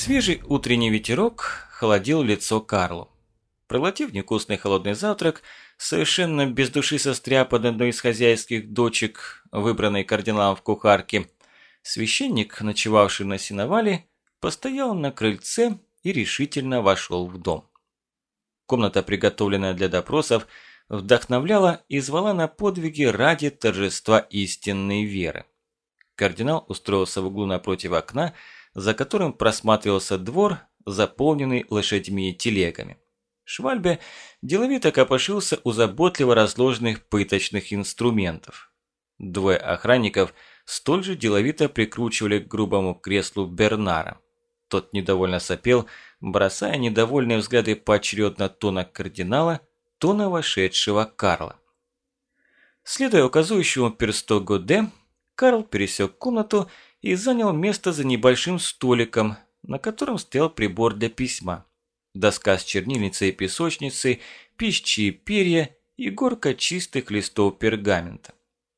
Свежий утренний ветерок холодил лицо Карлу. Проглотив невкусный холодный завтрак, совершенно без души состряпан одной из хозяйских дочек, выбранной кардиналом в кухарке, священник, ночевавший на сеновале, постоял на крыльце и решительно вошел в дом. Комната, приготовленная для допросов, вдохновляла и звала на подвиги ради торжества истинной веры. Кардинал устроился в углу напротив окна, за которым просматривался двор, заполненный лошадьми и телегами. Швальбе деловито копошился у заботливо разложенных пыточных инструментов. Двое охранников столь же деловито прикручивали к грубому креслу Бернара. Тот недовольно сопел, бросая недовольные взгляды поочередно то на кардинала, то на вошедшего Карла. Следуя указующему персту Годе, Карл пересек комнату и занял место за небольшим столиком, на котором стоял прибор для письма. Доска с чернильницей и песочницей, пищи и перья и горка чистых листов пергамента.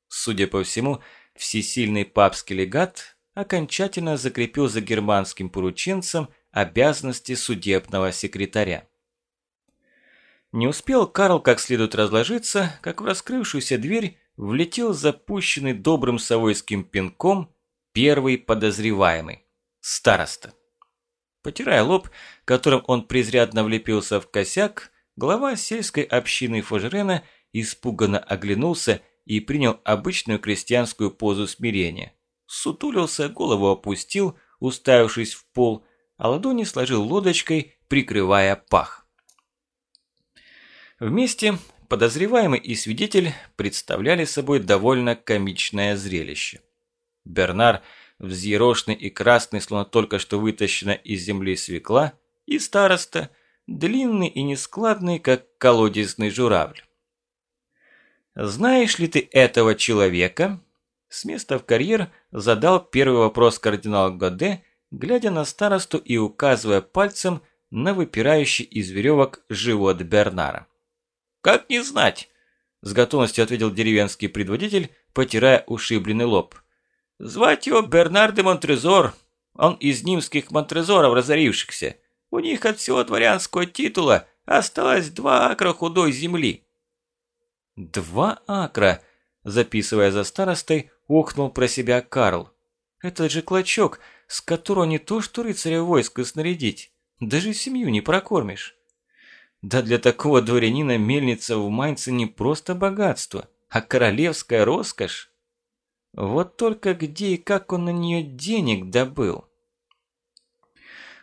Судя по всему, всесильный папский легат окончательно закрепил за германским порученцем обязанности судебного секретаря. Не успел Карл как следует разложиться, как в раскрывшуюся дверь влетел запущенный добрым совойским пинком первый подозреваемый – староста. Потирая лоб, которым он презрядно влепился в косяк, глава сельской общины Фожерена испуганно оглянулся и принял обычную крестьянскую позу смирения. Сутулился, голову опустил, уставившись в пол, а ладони сложил лодочкой, прикрывая пах. Вместе подозреваемый и свидетель представляли собой довольно комичное зрелище. Бернар, взъерошенный и красный, словно только что вытащена из земли свекла, и староста, длинный и нескладный, как колодезный журавль. «Знаешь ли ты этого человека?» С места в карьер задал первый вопрос кардинал Годе, глядя на старосту и указывая пальцем на выпирающий из веревок живот Бернара. «Как не знать?» – с готовностью ответил деревенский предводитель, потирая ушибленный лоб. «Звать его Бернар де Монтрезор. Он из нимских монтрезоров разорившихся. У них от всего дворянского титула осталось два акра худой земли». «Два акра?» – записывая за старостой, ухнул про себя Карл. «Это же клочок, с которого не то что рыцаря войска снарядить, даже семью не прокормишь». Да для такого дворянина мельница в Майнце не просто богатство, а королевская роскошь. Вот только где и как он на нее денег добыл?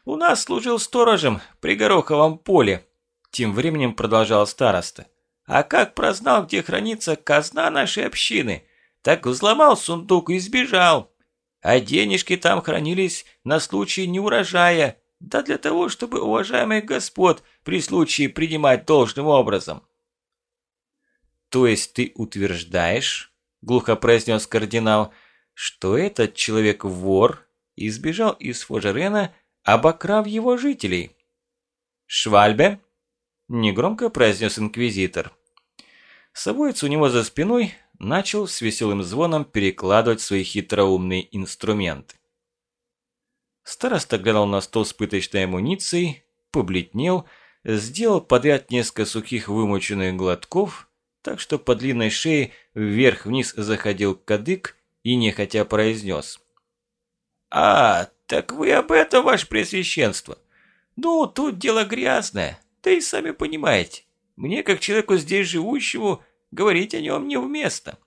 «У нас служил сторожем при Гороховом поле», – тем временем продолжал староста. «А как прознал, где хранится казна нашей общины, так взломал сундук и сбежал. А денежки там хранились на случай неурожая, да для того, чтобы уважаемых господ при случае принимать должным образом. То есть ты утверждаешь, глухо произнес кардинал, что этот человек вор и сбежал из Фожерена, обокрав его жителей? Швальбе? Негромко произнес инквизитор. Совоец у него за спиной начал с веселым звоном перекладывать свои хитроумные инструменты. Староста глянул на стол с пыточной амуницией, побледнел, сделал подряд несколько сухих вымоченных глотков, так что по длинной шее вверх-вниз заходил кадык и нехотя произнес. «А, так вы об этом, ваше Пресвященство? Ну, тут дело грязное, да и сами понимаете. Мне, как человеку здесь живущему, говорить о нем неуместно».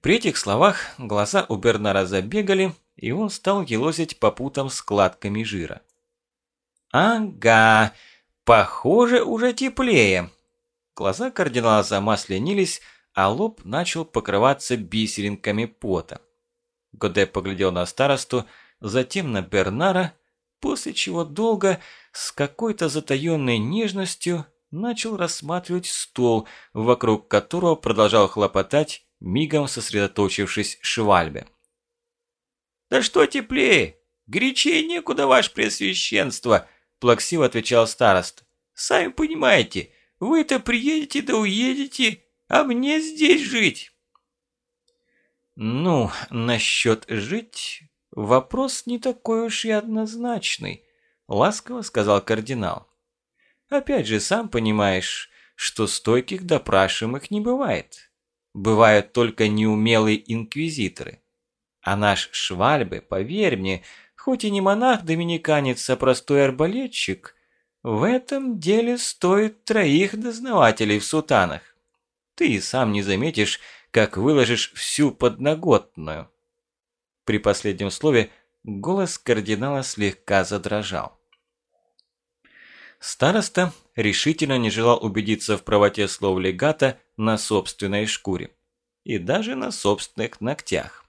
При этих словах глаза у Бернара забегали, и он стал елозить по путам складками жира. «Ага, похоже, уже теплее». Глаза кардинала замасленились, а лоб начал покрываться бисеринками пота. Годе поглядел на старосту, затем на Бернара, после чего долго, с какой-то затаенной нежностью, начал рассматривать стол, вокруг которого продолжал хлопотать, мигом сосредоточившись Швальбе. «Да что теплее? Горячее некуда, ваше пресвященство!» Плаксиво отвечал старост. «Сами понимаете, вы-то приедете да уедете, а мне здесь жить!» «Ну, насчет жить, вопрос не такой уж и однозначный», – ласково сказал кардинал. «Опять же, сам понимаешь, что стойких допрашиваемых не бывает. Бывают только неумелые инквизиторы. А наш Швальбе, поверь мне, хоть и не монах-доминиканец, а простой арбалетчик, в этом деле стоит троих дознавателей в сутанах. Ты и сам не заметишь, как выложишь всю подноготную. При последнем слове голос кардинала слегка задрожал. Староста решительно не желал убедиться в правоте слов легата на собственной шкуре. И даже на собственных ногтях.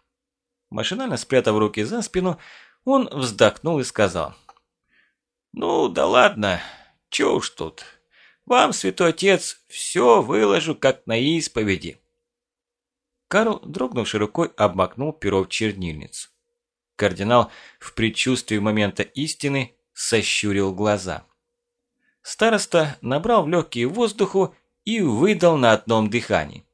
Машинально спрятав руки за спину, он вздохнул и сказал. «Ну, да ладно, чё уж тут. Вам, святой отец, все выложу, как на исповеди». Карл, дрогнувшей рукой, обмакнул перо в чернильницу. Кардинал в предчувствии момента истины сощурил глаза. Староста набрал в легкие воздуху и выдал на одном дыхании.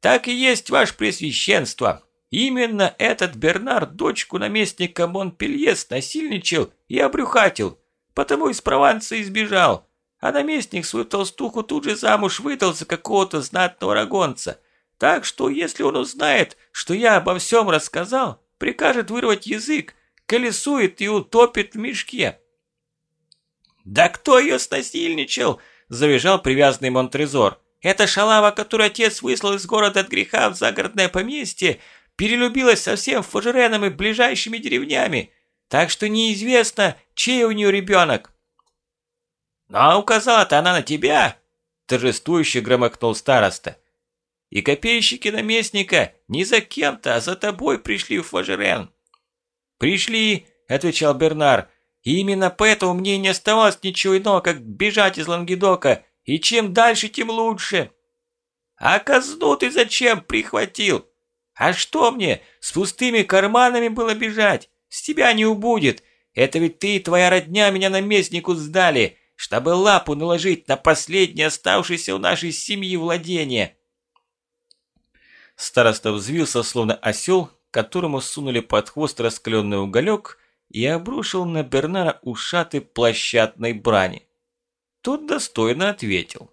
«Так и есть, ваше пресвященство. Именно этот Бернард дочку наместника Монпелье насильничал и обрюхатил, потому из Прованса избежал. А наместник свою толстуху тут же замуж выдал за какого-то знатного рагонца. Так что, если он узнает, что я обо всем рассказал, прикажет вырвать язык, колесует и утопит в мешке». «Да кто ее снасильничал?» – завизжал привязанный Монтрезор. «Эта шалава, которую отец выслал из города от греха в загородное поместье, перелюбилась со всем Фажереном и ближайшими деревнями, так что неизвестно, чей у нее ребенок». «Ну а указала-то она на тебя!» – торжествующе громокнул староста. «И копейщики наместника не за кем-то, а за тобой пришли в Фажерен». «Пришли», – отвечал Бернар, и именно поэтому мне не оставалось ничего иного, как бежать из Лангедока, и чем дальше, тем лучше. А казну ты зачем прихватил? А что мне, с пустыми карманами было бежать? С тебя не убудет. Это ведь ты и твоя родня меня наместнику сдали, чтобы лапу наложить на последнее оставшееся у нашей семьи владение. Староста взвился, словно осел, которому сунули под хвост раскаленный уголек, и обрушил на Бернара ушаты площадной брани. Тот достойно ответил.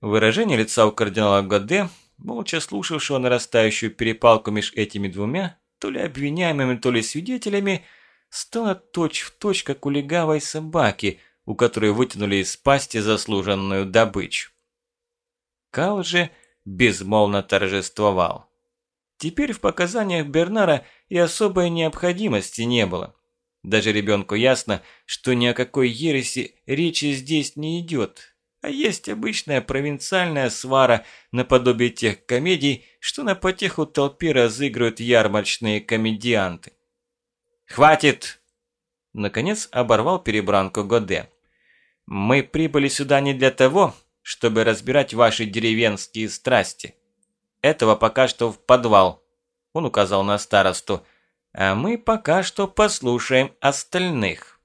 Выражение лица у кардинала Годе, молча слушавшего нарастающую перепалку между этими двумя, то ли обвиняемыми, то ли свидетелями, стало точь-в-точь, точь, как у легавой собаки, у которой вытянули из пасти заслуженную добычу. Кал же безмолвно торжествовал. Теперь в показаниях Бернара и особой необходимости не было. Даже ребенку ясно, что ни о какой ереси речи здесь не идет, а есть обычная провинциальная свара наподобие тех комедий, что на потеху толпе разыгрывают ярмарочные комедианты. «Хватит!» Наконец оборвал перебранку Годе. «Мы прибыли сюда не для того, чтобы разбирать ваши деревенские страсти. Этого пока что в подвал», – он указал на старосту. «А мы пока что послушаем остальных».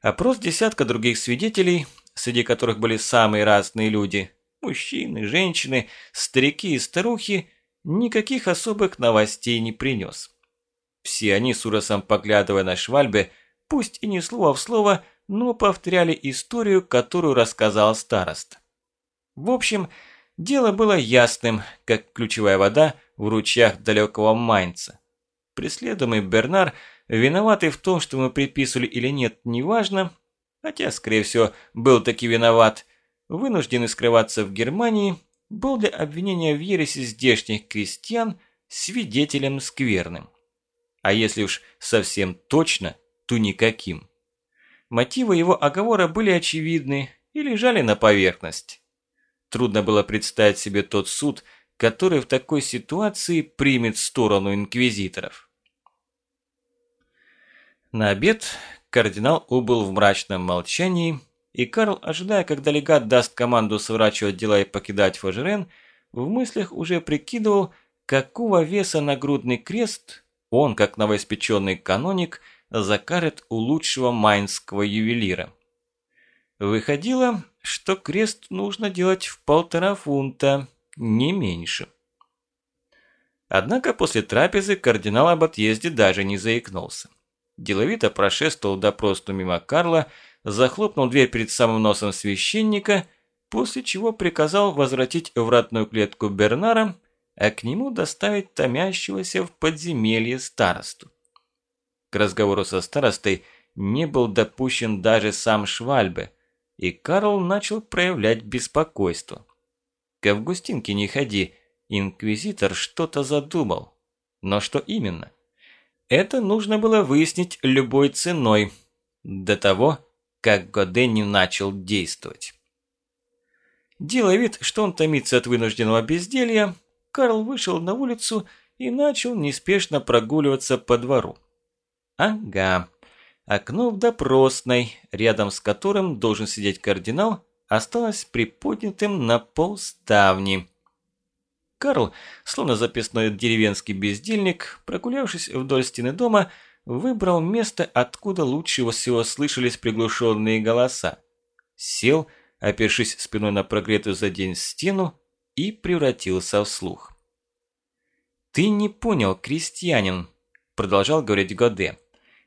Опрос десятка других свидетелей, среди которых были самые разные люди – мужчины, женщины, старики и старухи – никаких особых новостей не принес. Все они с ужасом поглядывая на Швальбе, пусть и не слово в слово, но повторяли историю, которую рассказал староста. В общем, Дело было ясным, как ключевая вода в ручьях далекого Майнца. Преследуемый Бернар, виноватый в том, что мы приписывали или нет, неважно, хотя, скорее всего, был таки виноват, вынужденный скрываться в Германии, был для обвинения в ереси здешних крестьян свидетелем скверным. А если уж совсем точно, то никаким. Мотивы его оговора были очевидны и лежали на поверхности. Трудно было представить себе тот суд, который в такой ситуации примет сторону инквизиторов. На обед кардинал убыл в мрачном молчании, и Карл, ожидая, когда легат даст команду сворачивать дела и покидать Фажерен, в мыслях уже прикидывал, какого веса нагрудный крест он, как новоиспеченный каноник, закарит у лучшего майнского ювелира. Выходило, что крест нужно делать в полтора фунта, не меньше. Однако после трапезы кардинал об отъезде даже не заикнулся. Деловито прошествовал допросну мимо Карла, захлопнул дверь перед самым носом священника, после чего приказал возвратить в ратную клетку Бернара, а к нему доставить томящегося в подземелье старосту. К разговору со старостой не был допущен даже сам Швальбе, и Карл начал проявлять беспокойство. К Августинке не ходи, инквизитор что-то задумал. Но что именно? Это нужно было выяснить любой ценой, до того, как Годе не начал действовать. Делая вид, что он томится от вынужденного безделья, Карл вышел на улицу и начал неспешно прогуливаться по двору. Ага, окно в допросной, рядом с которым должен сидеть кардинал, осталось приподнятым на полставни. Карл, словно записной деревенский бездельник, прогулявшись вдоль стены дома, выбрал место, откуда лучше всего слышались приглушенные голоса. Сел, опершись спиной на прогретую за день стену, и превратился в слух. «Ты не понял, крестьянин», – продолжал говорить Годе.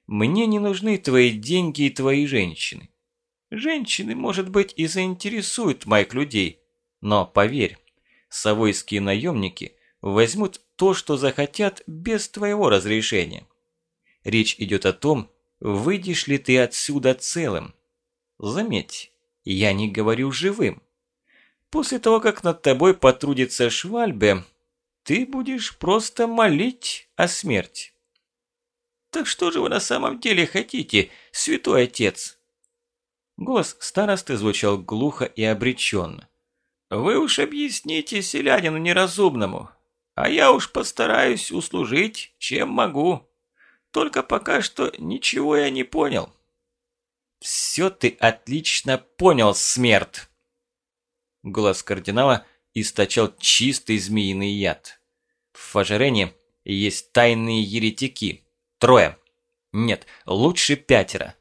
«Мне не нужны твои деньги и твои женщины. Женщины, может быть, и заинтересуют моих людей, но поверь, совойские наемники возьмут то, что захотят, без твоего разрешения. Речь идет о том, выйдешь ли ты отсюда целым. Заметь, я не говорю живым. После того, как над тобой потрудится Швальбе, ты будешь просто молить о смерти. Так что же вы на самом деле хотите, святой отец? Голос старосты звучал глухо и обреченно. «Вы уж объясните селянину неразумному, а я уж постараюсь услужить, чем могу. Только пока что ничего я не понял». «Все ты отлично понял, смерть!» Голос кардинала источал чистый змеиный яд. В Фажерене есть тайные еретики. Трое. Нет, лучше пятеро.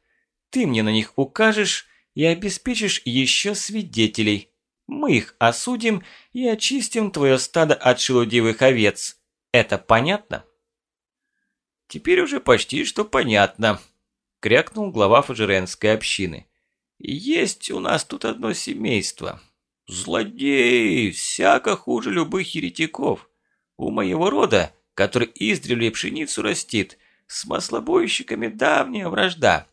Ты мне на них укажешь и обеспечишь еще свидетелей. Мы их осудим и очистим твое стадо от шелудивых овец. Это понятно?» «Теперь уже почти что понятно», – крякнул глава фажеренской общины. «Есть у нас тут одно семейство. Злодеи, всяко хуже любых еретиков. У моего рода, который издревле пшеницу растит, с маслобойщиками давняя вражда.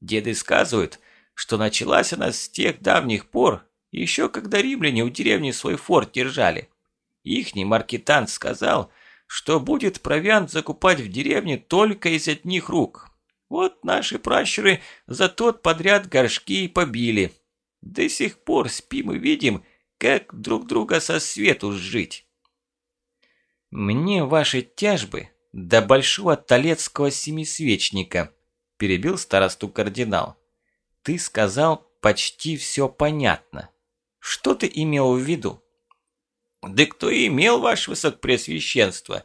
Деды сказывают, что началась она с тех давних пор, еще когда римляне у деревни свой форт держали. Ихний маркетант сказал, что будет провиант закупать в деревне только из одних рук. Вот наши пращуры за тот подряд горшки и побили. До сих пор спим и видим, как друг друга со свету сжить. Мне ваши тяжбы до большого талецкого семисвечника, перебил старосту кардинал. Ты сказал почти все понятно. Что ты имел в виду? Да кто имел, ваше высокопресвященство?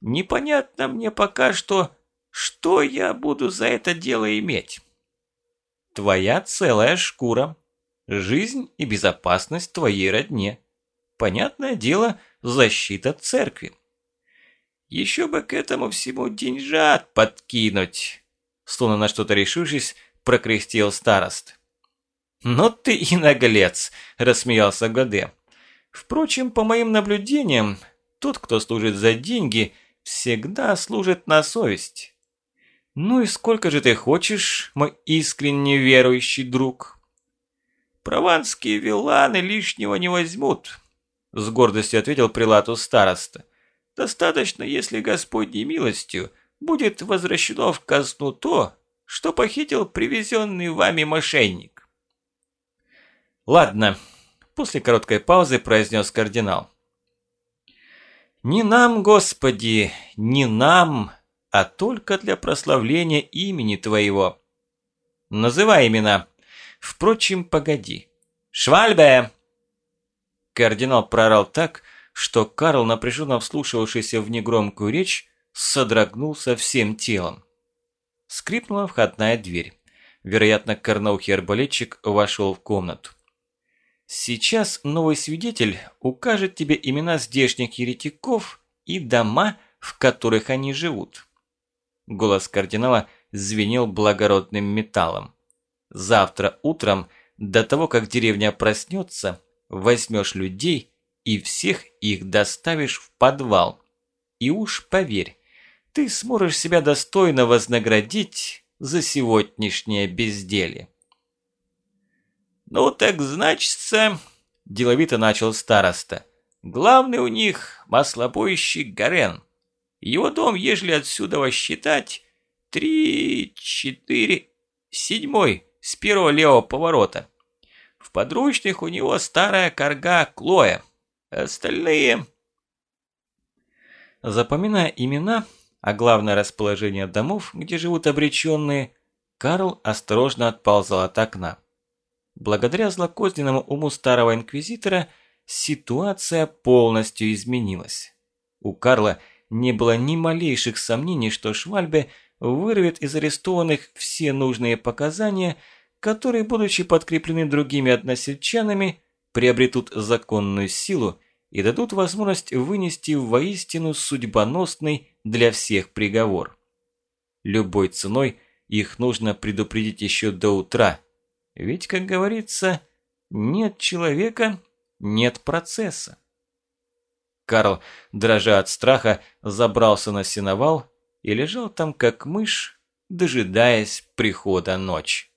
Непонятно мне пока что, что я буду за это дело иметь. Твоя целая шкура. Жизнь и безопасность твоей родне. Понятное дело, защита церкви. Еще бы к этому всему деньжат подкинуть. Словно на что-то решившись, прокряхтел старост. «Ну ты и наглец!» – рассмеялся Гаде. «Впрочем, по моим наблюдениям, тот, кто служит за деньги, всегда служит на совесть. Ну и сколько же ты хочешь, мой искренне верующий друг?» «Прованские виланы лишнего не возьмут», – с гордостью ответил прилату староста. «Достаточно, если Господней милостью будет возвращено в казну то, что похитил привезенный вами мошенник. Ладно, после короткой паузы произнес кардинал. Не нам, Господи, не нам, а только для прославления имени Твоего. Называй имена. Впрочем, погоди. Швальбе! Кардинал прорал так, что Карл, напряженно вслушивавшийся в негромкую речь, содрогнулся всем телом. Скрипнула входная дверь. Вероятно, корноухий арбалетчик вошел в комнату. «Сейчас новый свидетель укажет тебе имена здешних еретиков и дома, в которых они живут. Голос кардинала звенел благородным металлом. Завтра утром, до того, как деревня проснется, возьмешь людей и всех их доставишь в подвал. И уж поверь, ты сможешь себя достойно вознаградить за сегодняшнее безделье. «Ну так значится...» – деловито начал староста. «Главный у них маслобойщик Гарен. Его дом, ежели отсюда считать, три, четыре, седьмой с первого левого поворота. В подручных у него старая корга Клоя. Остальные...» Запоминая имена, а главное расположение домов, где живут обреченные, Карл осторожно отползал от окна. Благодаря злокозненному уму старого инквизитора ситуация полностью изменилась. У Карла не было ни малейших сомнений, что Швальбе вырвет из арестованных все нужные показания, которые, будучи подкреплены другими односельчанами, приобретут законную силу и дадут возможность вынести воистину судьбоносный для всех приговор. Любой ценой их нужно предупредить еще до утра – ведь, как говорится, нет человека, нет процесса. Карл, дрожа от страха, забрался на сеновал и лежал там, как мышь, дожидаясь прихода ночи.